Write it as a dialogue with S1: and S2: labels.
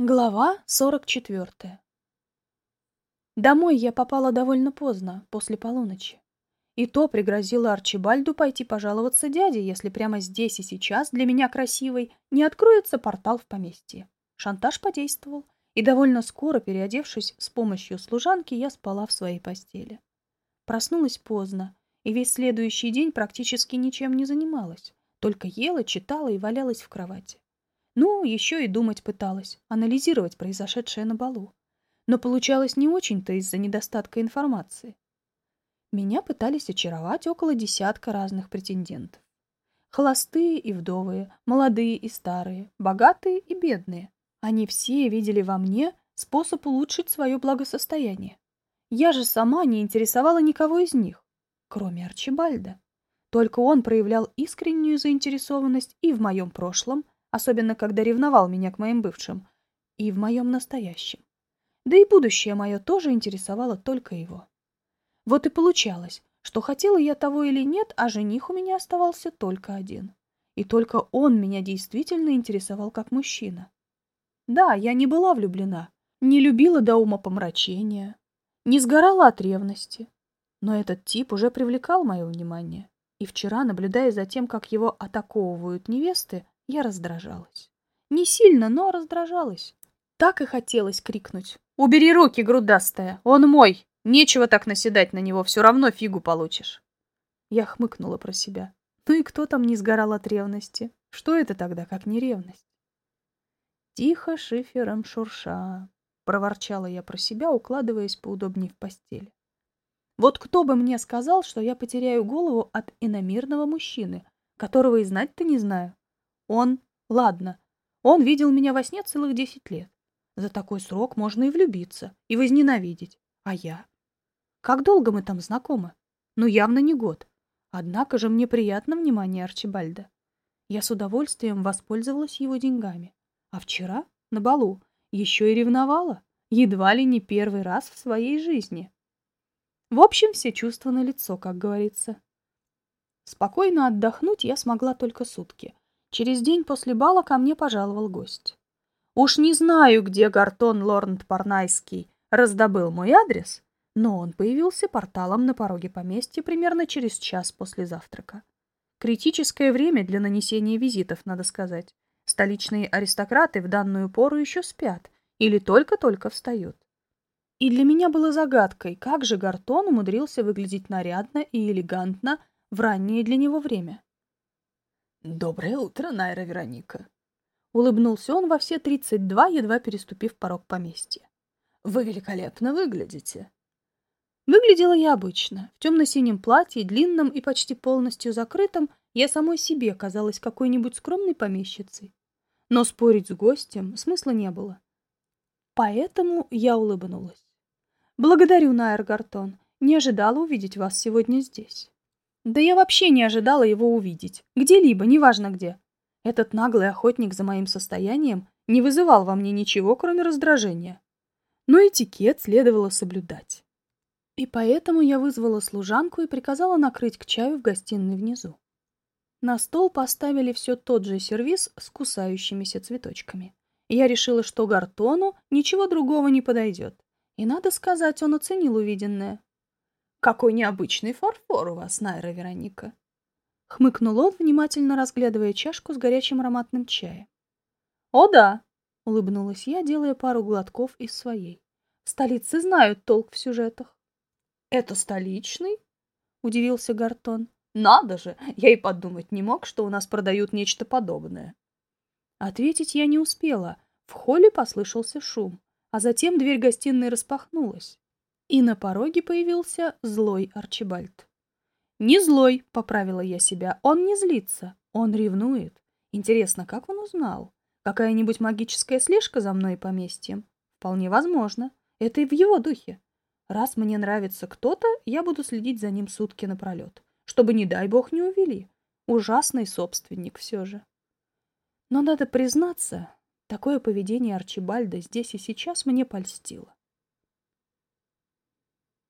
S1: Глава 44. Домой я попала довольно поздно, после полуночи. И то пригрозила Арчибальду пойти пожаловаться дяде, если прямо здесь и сейчас для меня красивой не откроется портал в поместье. Шантаж подействовал, и довольно скоро, переодевшись с помощью служанки, я спала в своей постели. Проснулась поздно, и весь следующий день практически ничем не занималась, только ела, читала и валялась в кровати. Ну, еще и думать пыталась, анализировать произошедшее на балу. Но получалось не очень-то из-за недостатка информации. Меня пытались очаровать около десятка разных претендентов. Холостые и вдовые, молодые и старые, богатые и бедные. Они все видели во мне способ улучшить свое благосостояние. Я же сама не интересовала никого из них, кроме Арчибальда. Только он проявлял искреннюю заинтересованность и в моем прошлом, особенно когда ревновал меня к моим бывшим, и в моем настоящем. Да и будущее мое тоже интересовало только его. Вот и получалось, что хотела я того или нет, а жених у меня оставался только один. И только он меня действительно интересовал как мужчина. Да, я не была влюблена, не любила до ума помрачения, не сгорала от ревности. Но этот тип уже привлекал мое внимание. И вчера, наблюдая за тем, как его атаковывают невесты, я раздражалась. Не сильно, но раздражалась. Так и хотелось крикнуть. «Убери руки, грудастая! Он мой! Нечего так наседать на него, все равно фигу получишь!» Я хмыкнула про себя. Ну и кто там не сгорал от ревности? Что это тогда, как не ревность? Тихо шифером шурша, проворчала я про себя, укладываясь поудобнее в постели. Вот кто бы мне сказал, что я потеряю голову от иномирного мужчины, которого и знать-то не знаю. Он... Ладно. Он видел меня во сне целых десять лет. За такой срок можно и влюбиться, и возненавидеть. А я? Как долго мы там знакомы? Ну, явно не год. Однако же мне приятно внимание Арчибальда. Я с удовольствием воспользовалась его деньгами. А вчера, на балу, еще и ревновала. Едва ли не первый раз в своей жизни. В общем, все чувства на лицо, как говорится. Спокойно отдохнуть я смогла только сутки. Через день после бала ко мне пожаловал гость. Уж не знаю, где Гартон Лорнд Парнайский раздобыл мой адрес, но он появился порталом на пороге поместья примерно через час после завтрака. Критическое время для нанесения визитов, надо сказать. Столичные аристократы в данную пору еще спят или только-только встают. И для меня было загадкой, как же Гартон умудрился выглядеть нарядно и элегантно в раннее для него время.
S2: «Доброе утро, Найра Вероника!»
S1: Улыбнулся он во все тридцать два, едва переступив порог поместья.
S2: «Вы великолепно выглядите!»
S1: Выглядела я обычно. В темно-синем платье, длинном и почти полностью закрытом, я самой себе казалась какой-нибудь скромной помещицей. Но спорить с гостем смысла не было. Поэтому я улыбнулась. «Благодарю, Найр Гартон. Не ожидала увидеть вас сегодня здесь». Да я вообще не ожидала его увидеть. Где-либо, неважно где. Этот наглый охотник за моим состоянием не вызывал во мне ничего, кроме раздражения. Но этикет следовало соблюдать. И поэтому я вызвала служанку и приказала накрыть к чаю в гостиной внизу. На стол поставили все тот же сервиз с кусающимися цветочками. Я решила, что Гартону ничего другого не подойдет. И, надо сказать, он оценил увиденное.
S2: Какой необычный фарфор у вас, Найра Вероника.
S1: Хмыкнул он, внимательно разглядывая чашку с горячим ароматным чаем. О да, улыбнулась я, делая пару глотков из своей. Столицы знают толк в сюжетах.
S2: Это столичный? Удивился Гартон. Надо же, я и подумать не мог, что у нас продают нечто подобное.
S1: Ответить я не успела. В холле послышался шум, а затем дверь гостиной распахнулась. И на пороге появился злой Арчибальд. «Не злой», — поправила я себя, — «он не злится, он ревнует. Интересно, как он узнал? Какая-нибудь магическая слежка за мной и поместьем? Вполне возможно. Это и в его духе. Раз мне нравится кто-то, я буду следить за ним сутки напролет, чтобы, не дай бог, не увели. Ужасный собственник все же. Но надо признаться, такое поведение Арчибальда здесь и сейчас мне польстило.